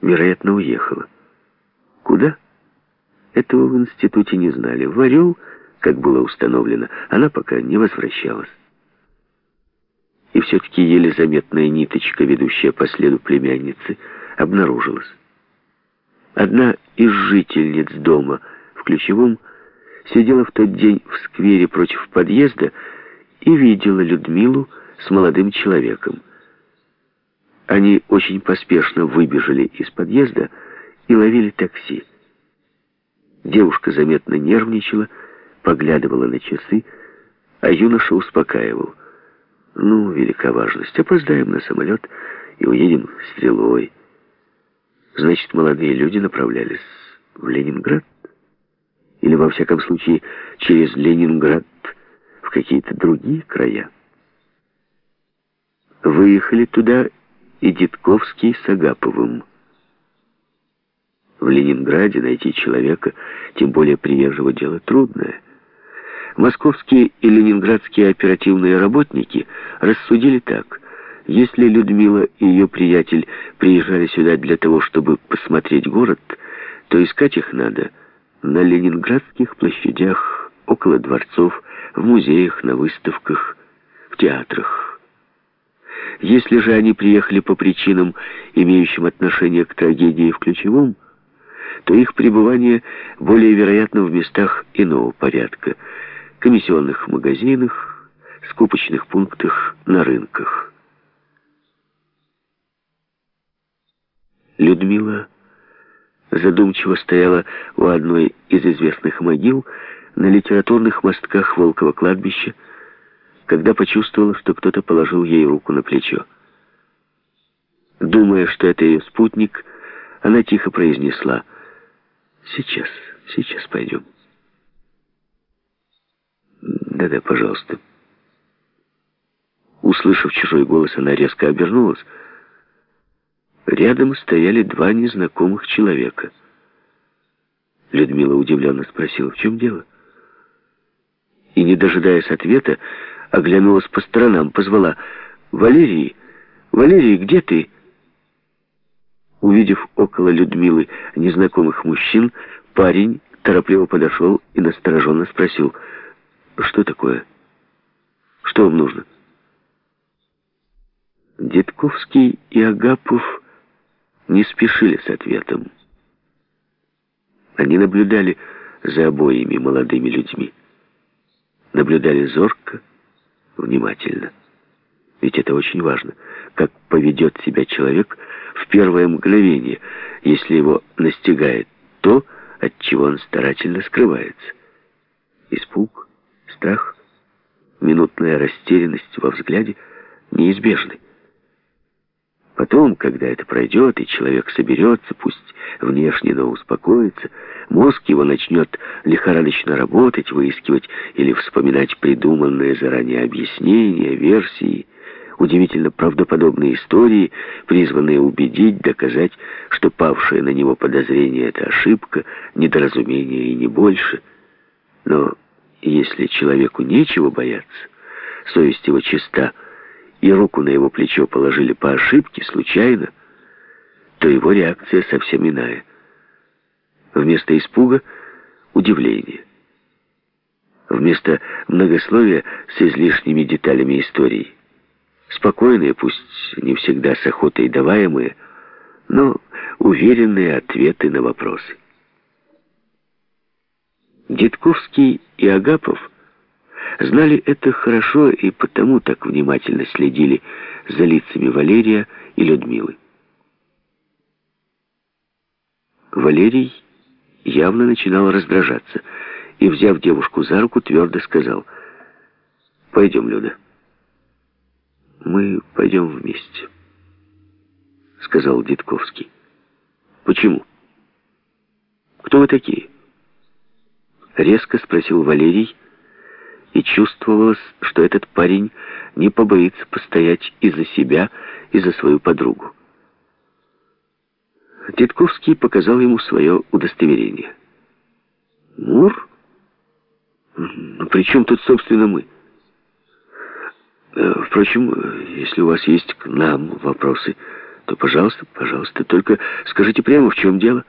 вероятно, уехала. Куда? Этого в институте не знали. В Орел, как было установлено, она пока не возвращалась. И все-таки еле заметная ниточка, ведущая по следу племянницы, обнаружилась. Одна из жительниц дома в Ключевом сидела в тот день в сквере против подъезда и видела Людмилу с молодым человеком. Они очень поспешно выбежали из подъезда и ловили такси. Девушка заметно нервничала, поглядывала на часы, а юноша успокаивал. «Ну, велика важность. Опоздаем на самолет и уедем стрелой». Значит, молодые люди направлялись в Ленинград? Или, во всяком случае, через Ленинград в какие-то другие края? Выехали туда и Дедковский с Агаповым. В Ленинграде найти человека, тем более приезжего дела, трудное. Московские и ленинградские оперативные работники рассудили так. Если Людмила и ее приятель приезжали сюда для того, чтобы посмотреть город, то искать их надо на ленинградских площадях, около дворцов, в музеях, на выставках, в театрах. Если же они приехали по причинам, имеющим отношение к трагедии в Ключевом, то их пребывание более вероятно в местах иного порядка, комиссионных магазинах, скупочных пунктах, на рынках. Людмила задумчиво стояла у одной из известных могил на литературных мостках Волкова кладбища, когда почувствовала, что кто-то положил ей руку на плечо. Думая, что это ее спутник, она тихо произнесла «Сейчас, сейчас пойдем». «Да-да, пожалуйста». Услышав чужой голос, она резко обернулась. Рядом стояли два незнакомых человека. Людмила удивленно спросила, в чем дело? И, не дожидаясь ответа, оглянулась по сторонам, позвала «Валерий! Валерий, где ты?» Увидев около Людмилы незнакомых мужчин, парень торопливо подошел и настороженно спросил «Что такое? Что вам нужно?» Дедковский и Агапов не спешили с ответом. Они наблюдали за обоими молодыми людьми. Наблюдали зорко, внимательно. Ведь это очень важно, как поведет себя человек в первое мгновение, если его настигает то, от чего он старательно скрывается. Испуг, страх, минутная растерянность во взгляде неизбежны. Потом, когда это пройдет, и человек соберется, пусть внешне, но успокоится, мозг его начнет лихорадочно работать, выискивать или вспоминать придуманные заранее объяснения, версии, удивительно правдоподобные истории, призванные убедить, доказать, что павшее на него подозрение — это ошибка, недоразумение и не больше. Но если человеку нечего бояться, совесть его чиста — и руку на его плечо положили по ошибке, случайно, то его реакция совсем иная. Вместо испуга — удивление. Вместо многословия с излишними деталями истории. Спокойные, пусть не всегда с охотой даваемые, но уверенные ответы на вопросы. Дедковский и Агапов — знали это хорошо и потому так внимательно следили за лицами Валерия и Людмилы. Валерий явно начинал раздражаться и, взяв девушку за руку, твердо сказал «Пойдем, Люда». «Мы пойдем вместе», — сказал Дедковский. «Почему? Кто вы такие?» Резко спросил Валерий, — и чувствовалось, что этот парень не побоится постоять и за себя, и за свою подругу. Титковский показал ему свое удостоверение. «Мур? Ну, при чем тут, собственно, мы?» «Э, «Впрочем, если у вас есть к нам вопросы, то, пожалуйста, пожалуйста, только скажите прямо, в чем дело.